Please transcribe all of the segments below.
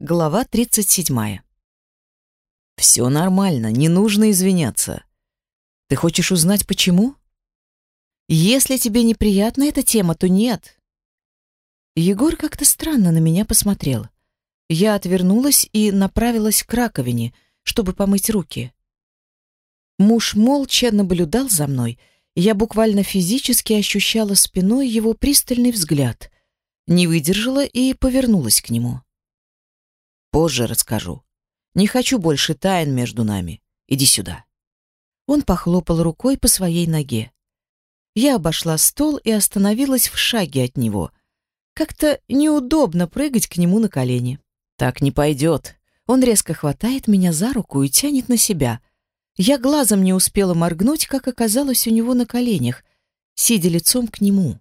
Глава 37. Все нормально, не нужно извиняться. Ты хочешь узнать, почему? Если тебе неприятна эта тема, то нет. Егор как-то странно на меня посмотрел. Я отвернулась и направилась к раковине, чтобы помыть руки. Муж молча наблюдал за мной. Я буквально физически ощущала спиной его пристальный взгляд. Не выдержала и повернулась к нему. Позже расскажу. Не хочу больше тайн между нами. Иди сюда. Он похлопал рукой по своей ноге. Я обошла стол и остановилась в шаге от него. Как-то неудобно прыгать к нему на колени. Так не пойдет. Он резко хватает меня за руку и тянет на себя. Я глазом не успела моргнуть, как оказалось у него на коленях, сидя лицом к нему.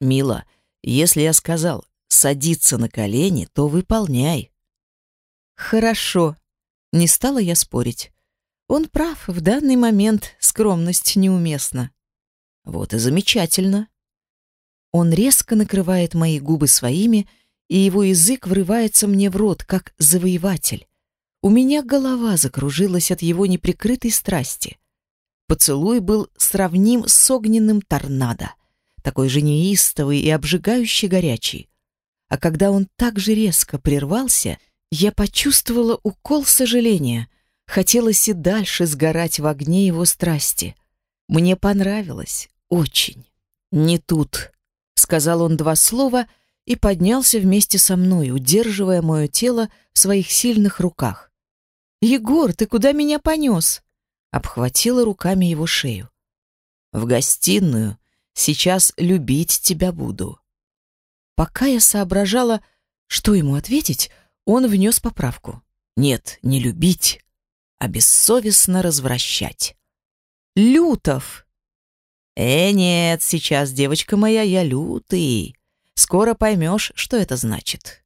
«Мила, если я сказал садиться на колени, то выполняй. Хорошо. Не стала я спорить. Он прав, в данный момент скромность неуместна. Вот и замечательно. Он резко накрывает мои губы своими, и его язык врывается мне в рот, как завоеватель. У меня голова закружилась от его неприкрытой страсти. Поцелуй был сравним с огненным торнадо, такой же неистовый и обжигающий горячий. А когда он так же резко прервался — я почувствовала укол сожаления. Хотелось и дальше сгорать в огне его страсти. Мне понравилось. Очень. «Не тут», — сказал он два слова и поднялся вместе со мной, удерживая мое тело в своих сильных руках. «Егор, ты куда меня понес?» Обхватила руками его шею. «В гостиную. Сейчас любить тебя буду». Пока я соображала, что ему ответить, он внес поправку. Нет, не любить, а бессовестно развращать. Лютов! Э, нет, сейчас, девочка моя, я лютый. Скоро поймешь, что это значит.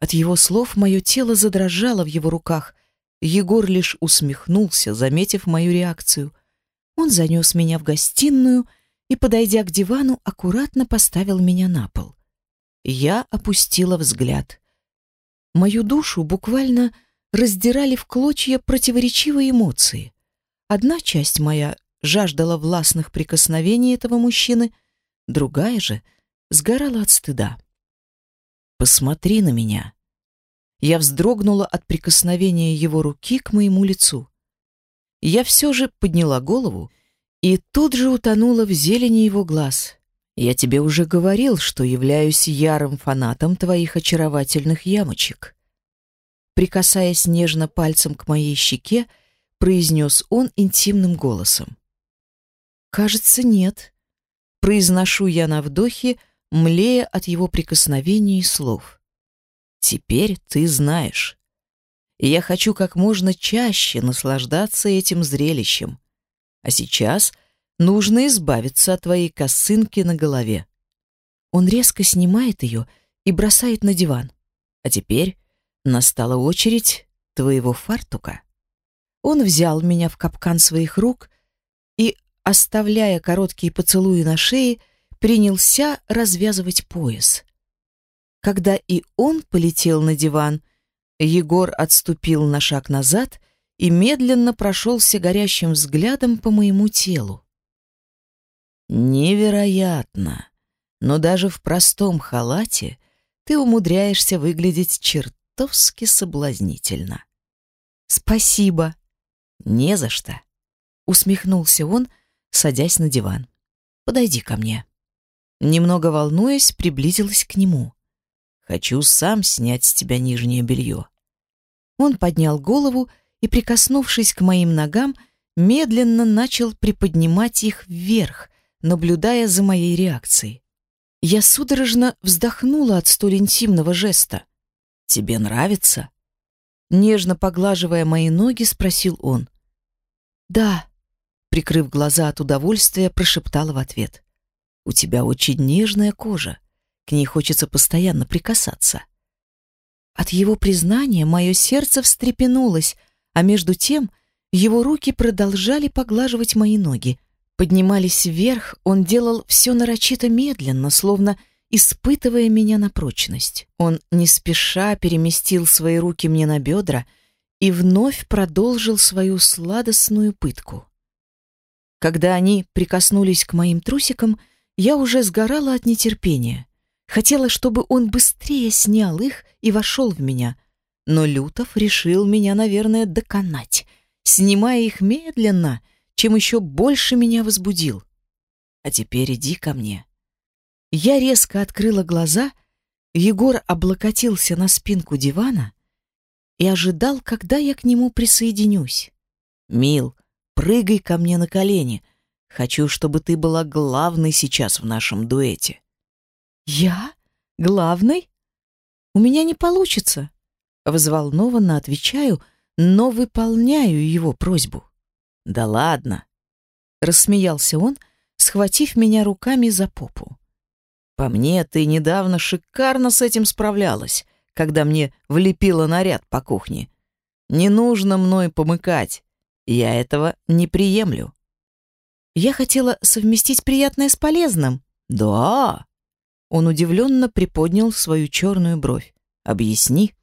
От его слов мое тело задрожало в его руках. Егор лишь усмехнулся, заметив мою реакцию. Он занес меня в гостиную и, подойдя к дивану, аккуратно поставил меня на пол. Я опустила взгляд. Мою душу буквально раздирали в клочья противоречивые эмоции. Одна часть моя жаждала властных прикосновений этого мужчины, другая же сгорала от стыда. «Посмотри на меня!» Я вздрогнула от прикосновения его руки к моему лицу. Я все же подняла голову и тут же утонула в зелени его глаз. Я тебе уже говорил, что являюсь ярым фанатом твоих очаровательных ямочек. Прикасаясь нежно пальцем к моей щеке, произнес он интимным голосом. Кажется, нет. Произношу я на вдохе, млея от его прикосновений и слов. Теперь ты знаешь. Я хочу как можно чаще наслаждаться этим зрелищем. А сейчас — Нужно избавиться от твоей косынки на голове. Он резко снимает ее и бросает на диван. А теперь настала очередь твоего фартука. Он взял меня в капкан своих рук и, оставляя короткие поцелуи на шее, принялся развязывать пояс. Когда и он полетел на диван, Егор отступил на шаг назад и медленно прошелся горящим взглядом по моему телу. Невероятно! Но даже в простом халате ты умудряешься выглядеть чертовски соблазнительно. Спасибо. Не за что. Усмехнулся он, садясь на диван. Подойди ко мне. Немного волнуясь, приблизилась к нему. Хочу сам снять с тебя нижнее белье. Он поднял голову и, прикоснувшись к моим ногам, медленно начал приподнимать их вверх, наблюдая за моей реакцией. Я судорожно вздохнула от столь интимного жеста. «Тебе нравится?» Нежно поглаживая мои ноги, спросил он. «Да», — прикрыв глаза от удовольствия, прошептала в ответ. «У тебя очень нежная кожа. К ней хочется постоянно прикасаться». От его признания мое сердце встрепенулось, а между тем его руки продолжали поглаживать мои ноги, поднимались вверх, он делал все нарочито медленно, словно испытывая меня на прочность. Он не спеша переместил свои руки мне на бедра и вновь продолжил свою сладостную пытку. Когда они прикоснулись к моим трусикам, я уже сгорала от нетерпения. Хотела, чтобы он быстрее снял их и вошел в меня, но Лютов решил меня, наверное, доконать, снимая их медленно, чем еще больше меня возбудил. А теперь иди ко мне. Я резко открыла глаза, Егор облокотился на спинку дивана и ожидал, когда я к нему присоединюсь. «Мил, прыгай ко мне на колени. Хочу, чтобы ты была главной сейчас в нашем дуэте». «Я? Главной? У меня не получится». Взволнованно отвечаю, но выполняю его просьбу. «Да ладно!» — рассмеялся он, схватив меня руками за попу. «По мне, ты недавно шикарно с этим справлялась, когда мне влепила наряд по кухне. Не нужно мной помыкать, я этого не приемлю». «Я хотела совместить приятное с полезным». «Да?» Он удивленно приподнял свою черную бровь. «Объясни».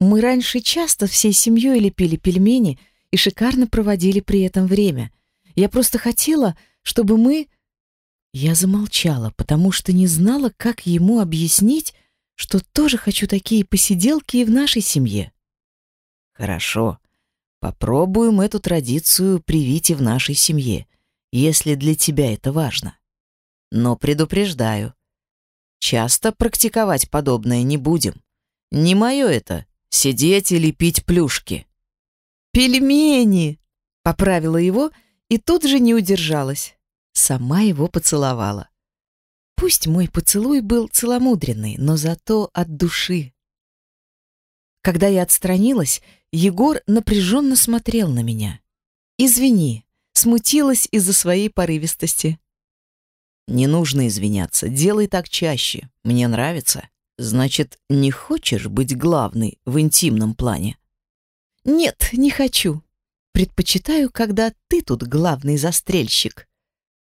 Мы раньше часто всей семьей лепили пельмени и шикарно проводили при этом время. Я просто хотела, чтобы мы... Я замолчала, потому что не знала, как ему объяснить, что тоже хочу такие посиделки и в нашей семье. Хорошо. Попробуем эту традицию привить и в нашей семье, если для тебя это важно. Но предупреждаю, часто практиковать подобное не будем. Не мое это Сидеть или пить плюшки. «Пельмени!» — поправила его и тут же не удержалась. Сама его поцеловала. Пусть мой поцелуй был целомудренный, но зато от души. Когда я отстранилась, Егор напряженно смотрел на меня. «Извини, смутилась из-за своей порывистости». «Не нужно извиняться, делай так чаще, мне нравится». Значит, не хочешь быть главной в интимном плане? Нет, не хочу. Предпочитаю, когда ты тут главный застрельщик.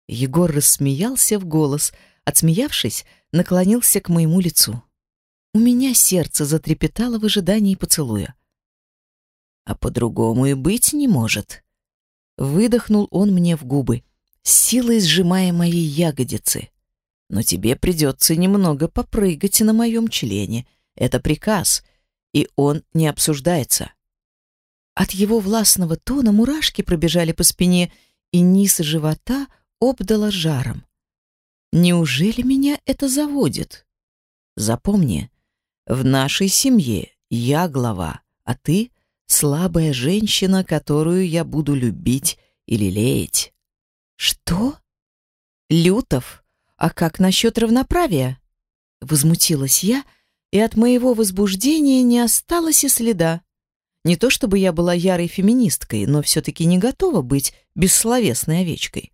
Егор рассмеялся в голос, отсмеявшись, наклонился к моему лицу. У меня сердце затрепетало в ожидании поцелуя. А по-другому и быть не может. Выдохнул он мне в губы, силой сжимая мои ягодицы но тебе придется немного попрыгать на моем члене. Это приказ, и он не обсуждается». От его властного тона мурашки пробежали по спине, и низ живота обдало жаром. «Неужели меня это заводит?» «Запомни, в нашей семье я глава, а ты — слабая женщина, которую я буду любить или лелеять». «Что?» «Лютов «А как насчет равноправия?» Возмутилась я, и от моего возбуждения не осталось и следа. Не то чтобы я была ярой феминисткой, но все-таки не готова быть бессловесной овечкой.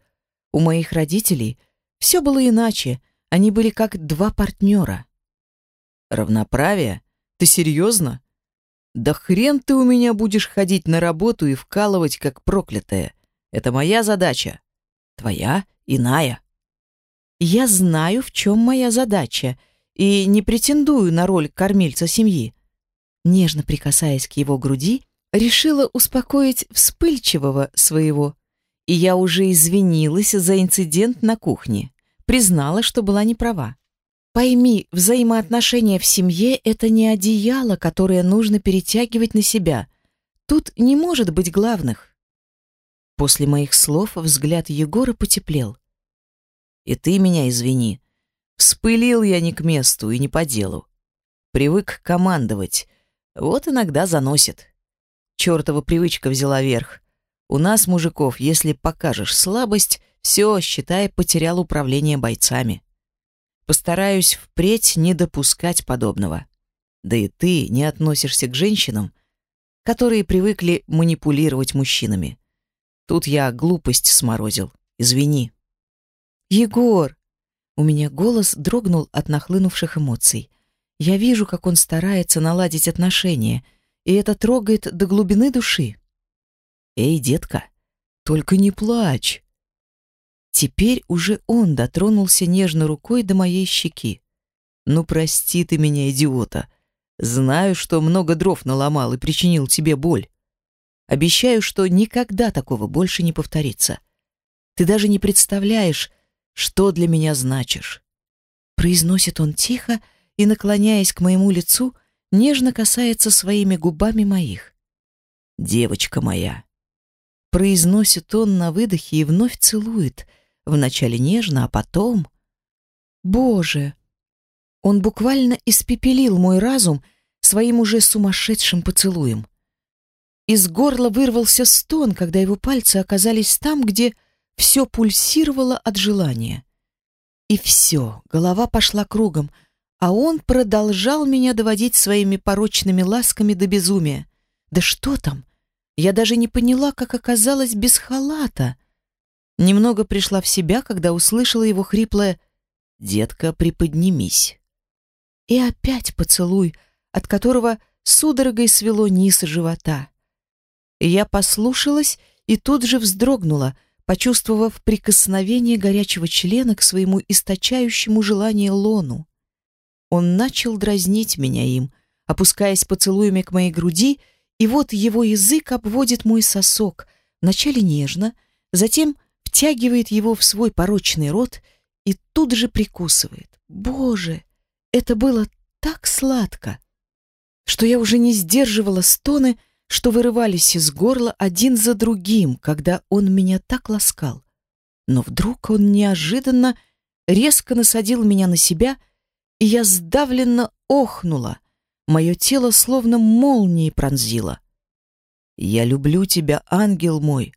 У моих родителей все было иначе, они были как два партнера. «Равноправие? Ты серьезно? Да хрен ты у меня будешь ходить на работу и вкалывать, как проклятая. Это моя задача. Твоя иная. Я знаю, в чем моя задача, и не претендую на роль кормильца семьи. Нежно прикасаясь к его груди, решила успокоить вспыльчивого своего. И я уже извинилась за инцидент на кухне, признала, что была не права. Пойми, взаимоотношения в семье — это не одеяло, которое нужно перетягивать на себя. Тут не может быть главных. После моих слов взгляд Егора потеплел. И ты меня извини. Вспылил я не к месту и не по делу. Привык командовать. Вот иногда заносит. Чёртова привычка взяла верх. У нас, мужиков, если покажешь слабость, все, считай, потерял управление бойцами. Постараюсь впредь не допускать подобного. Да и ты не относишься к женщинам, которые привыкли манипулировать мужчинами. Тут я глупость сморозил. Извини. Егор! У меня голос дрогнул от нахлынувших эмоций. Я вижу, как он старается наладить отношения, и это трогает до глубины души. Эй, детка, только не плачь. Теперь уже он дотронулся нежно рукой до моей щеки. Ну, прости ты меня, идиота. Знаю, что много дров наломал и причинил тебе боль. Обещаю, что никогда такого больше не повторится. Ты даже не представляешь, что для меня значишь. Произносит он тихо и, наклоняясь к моему лицу, нежно касается своими губами моих. Девочка моя. Произносит он на выдохе и вновь целует, вначале нежно, а потом... Боже! Он буквально испепелил мой разум своим уже сумасшедшим поцелуем. Из горла вырвался стон, когда его пальцы оказались там, где все пульсировало от желания. И все, голова пошла кругом, а он продолжал меня доводить своими порочными ласками до безумия. Да что там? Я даже не поняла, как оказалась без халата. Немного пришла в себя, когда услышала его хриплое «Детка, приподнимись». И опять поцелуй, от которого судорогой свело низ живота. Я послушалась и тут же вздрогнула, почувствовав прикосновение горячего члена к своему источающему желание лону. Он начал дразнить меня им, опускаясь поцелуями к моей груди, и вот его язык обводит мой сосок, вначале нежно, затем втягивает его в свой порочный рот и тут же прикусывает. Боже, это было так сладко, что я уже не сдерживала стоны, что вырывались из горла один за другим, когда он меня так ласкал. Но вдруг он неожиданно резко насадил меня на себя, и я сдавленно охнула. Мое тело словно молнией пронзило. «Я люблю тебя, ангел мой!»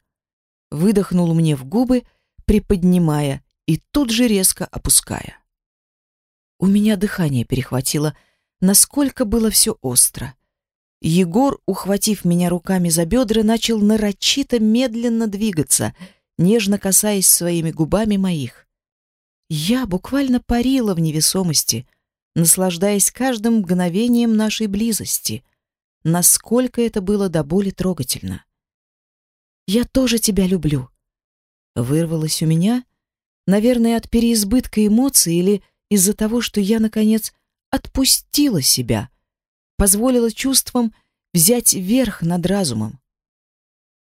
Выдохнул мне в губы, приподнимая и тут же резко опуская. У меня дыхание перехватило, насколько было все остро. Егор, ухватив меня руками за бедра, начал нарочито медленно двигаться, нежно касаясь своими губами моих. Я буквально парила в невесомости, наслаждаясь каждым мгновением нашей близости. Насколько это было до боли трогательно. «Я тоже тебя люблю», — вырвалось у меня, наверное, от переизбытка эмоций или из-за того, что я, наконец, отпустила себя — позволила чувствам взять верх над разумом.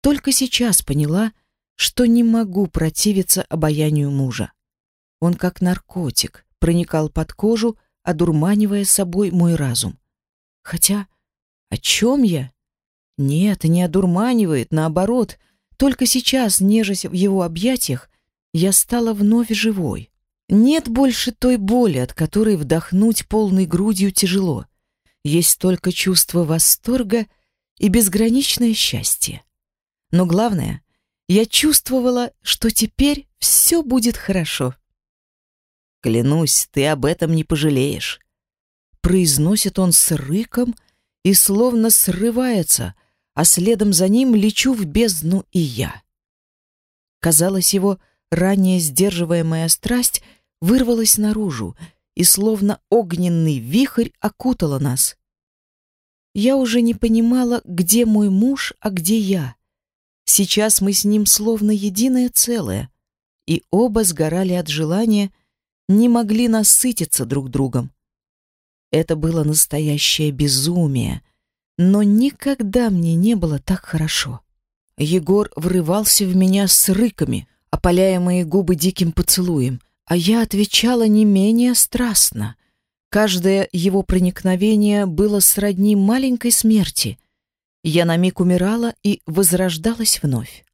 Только сейчас поняла, что не могу противиться обаянию мужа. Он как наркотик проникал под кожу, одурманивая собой мой разум. Хотя о чем я? Нет, не одурманивает, наоборот. Только сейчас, нежась в его объятиях, я стала вновь живой. Нет больше той боли, от которой вдохнуть полной грудью тяжело есть только чувство восторга и безграничное счастье. Но главное, я чувствовала, что теперь все будет хорошо. «Клянусь, ты об этом не пожалеешь», — произносит он с рыком и словно срывается, а следом за ним лечу в бездну и я. Казалось, его ранее сдерживаемая страсть вырвалась наружу, и словно огненный вихрь окутала нас. Я уже не понимала, где мой муж, а где я. Сейчас мы с ним словно единое целое, и оба сгорали от желания, не могли насытиться друг другом. Это было настоящее безумие, но никогда мне не было так хорошо. Егор врывался в меня с рыками, опаляя мои губы диким поцелуем — а я отвечала не менее страстно. Каждое его проникновение было сродни маленькой смерти. Я на миг умирала и возрождалась вновь.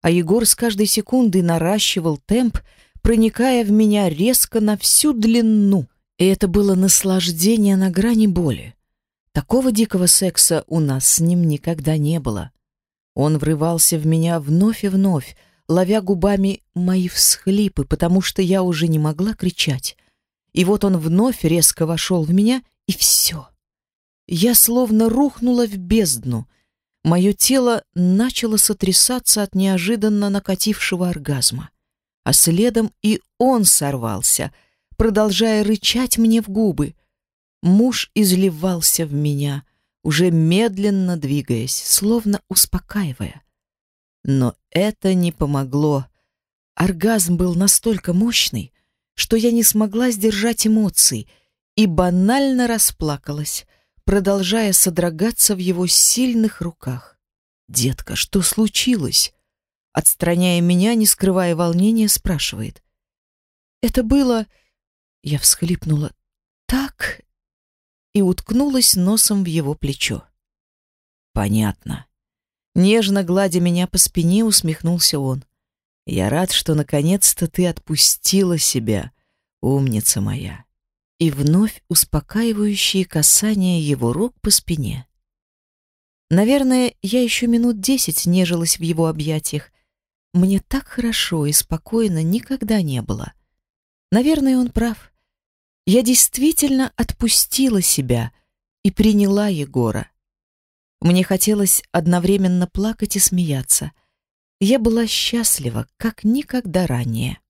А Егор с каждой секундой наращивал темп, проникая в меня резко на всю длину. И это было наслаждение на грани боли. Такого дикого секса у нас с ним никогда не было. Он врывался в меня вновь и вновь, ловя губами мои всхлипы, потому что я уже не могла кричать. И вот он вновь резко вошел в меня, и все. Я словно рухнула в бездну. Мое тело начало сотрясаться от неожиданно накатившего оргазма. А следом и он сорвался, продолжая рычать мне в губы. Муж изливался в меня, уже медленно двигаясь, словно успокаивая. Но это не помогло. Оргазм был настолько мощный, что я не смогла сдержать эмоций, и банально расплакалась, продолжая содрогаться в его сильных руках. «Детка, что случилось?» Отстраняя меня, не скрывая волнения, спрашивает. «Это было...» Я всхлипнула. «Так...» И уткнулась носом в его плечо. «Понятно». Нежно гладя меня по спине, усмехнулся он. «Я рад, что наконец-то ты отпустила себя, умница моя». И вновь успокаивающие касания его рук по спине. Наверное, я еще минут десять нежилась в его объятиях. Мне так хорошо и спокойно никогда не было. Наверное, он прав. Я действительно отпустила себя и приняла Егора. Мне хотелось одновременно плакать и смеяться. Я была счастлива, как никогда ранее.